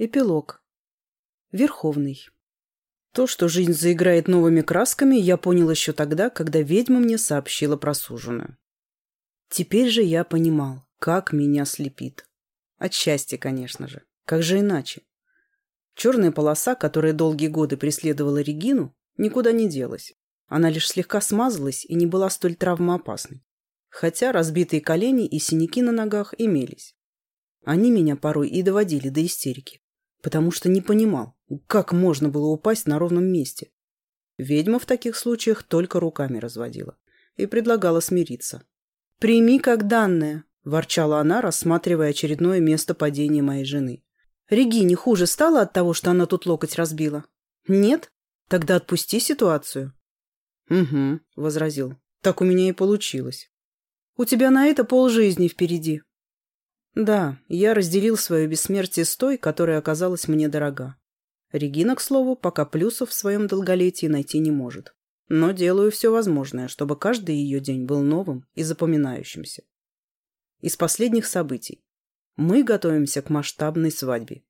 Эпилог. Верховный. То, что жизнь заиграет новыми красками, я понял еще тогда, когда ведьма мне сообщила про суженую. Теперь же я понимал, как меня слепит. От счастья, конечно же. Как же иначе? Черная полоса, которая долгие годы преследовала Регину, никуда не делась. Она лишь слегка смазалась и не была столь травмоопасной. Хотя разбитые колени и синяки на ногах имелись. Они меня порой и доводили до истерики потому что не понимал, как можно было упасть на ровном месте. Ведьма в таких случаях только руками разводила и предлагала смириться. «Прими как данное», – ворчала она, рассматривая очередное место падения моей жены. «Реги не хуже стало от того, что она тут локоть разбила?» «Нет? Тогда отпусти ситуацию». «Угу», – возразил. «Так у меня и получилось». «У тебя на это полжизни впереди», да, я разделил свое бессмертие с той, которая оказалась мне дорога. Регина, к слову, пока плюсов в своем долголетии найти не может. Но делаю все возможное, чтобы каждый ее день был новым и запоминающимся. Из последних событий. Мы готовимся к масштабной свадьбе.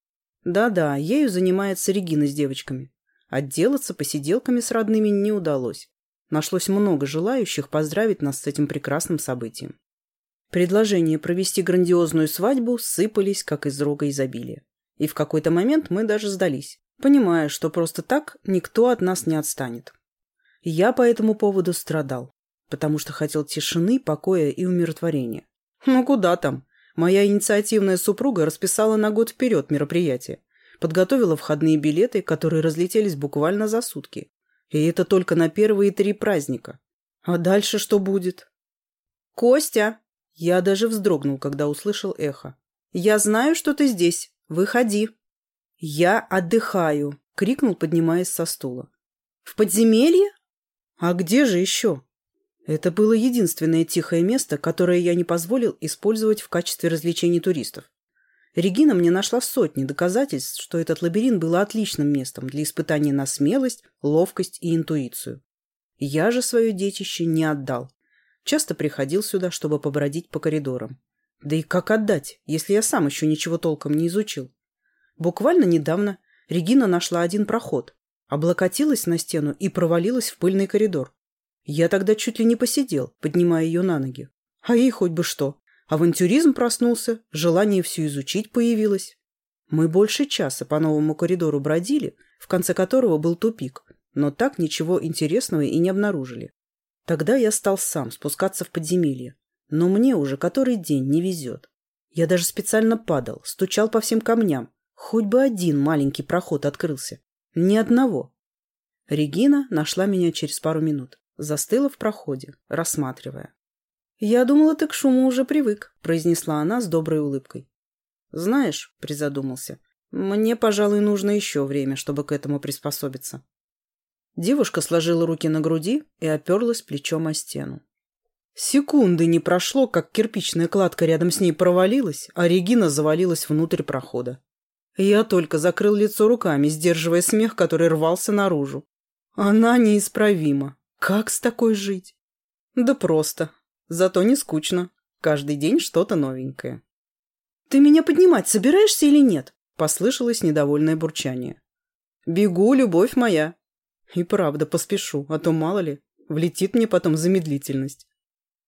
Да-да, ею занимается Регина с девочками. Отделаться посиделками с родными не удалось. Нашлось много желающих поздравить нас с этим прекрасным событием. Предложения провести грандиозную свадьбу сыпались, как из рога изобилия. И в какой-то момент мы даже сдались, понимая, что просто так никто от нас не отстанет. Я по этому поводу страдал, потому что хотел тишины, покоя и умиротворения. Ну куда там? Моя инициативная супруга расписала на год вперед мероприятие, подготовила входные билеты, которые разлетелись буквально за сутки. И это только на первые три праздника. А дальше что будет? «Костя!» Я даже вздрогнул, когда услышал эхо. «Я знаю, что ты здесь. Выходи!» «Я отдыхаю!» — крикнул, поднимаясь со стула. «В подземелье? А где же еще?» Это было единственное тихое место, которое я не позволил использовать в качестве развлечений туристов. Регина мне нашла сотни доказательств, что этот лабиринт был отличным местом для испытания на смелость, ловкость и интуицию. Я же свое детище не отдал часто приходил сюда, чтобы побродить по коридорам. Да и как отдать, если я сам еще ничего толком не изучил? Буквально недавно Регина нашла один проход, облокотилась на стену и провалилась в пыльный коридор. Я тогда чуть ли не посидел, поднимая ее на ноги. А ей хоть бы что. Авантюризм проснулся, желание все изучить появилось. Мы больше часа по новому коридору бродили, в конце которого был тупик, но так ничего интересного и не обнаружили. Тогда я стал сам спускаться в подземелье. Но мне уже который день не везет. Я даже специально падал, стучал по всем камням. Хоть бы один маленький проход открылся. Ни одного. Регина нашла меня через пару минут. Застыла в проходе, рассматривая. «Я думала, ты к шуму уже привык», – произнесла она с доброй улыбкой. «Знаешь», – призадумался, – «мне, пожалуй, нужно еще время, чтобы к этому приспособиться». Девушка сложила руки на груди и оперлась плечом о стену. Секунды не прошло, как кирпичная кладка рядом с ней провалилась, а Регина завалилась внутрь прохода. Я только закрыл лицо руками, сдерживая смех, который рвался наружу. Она неисправима. Как с такой жить? Да просто. Зато не скучно. Каждый день что-то новенькое. «Ты меня поднимать собираешься или нет?» – послышалось недовольное бурчание. «Бегу, любовь моя!» И правда, поспешу, а то мало ли, влетит мне потом замедлительность.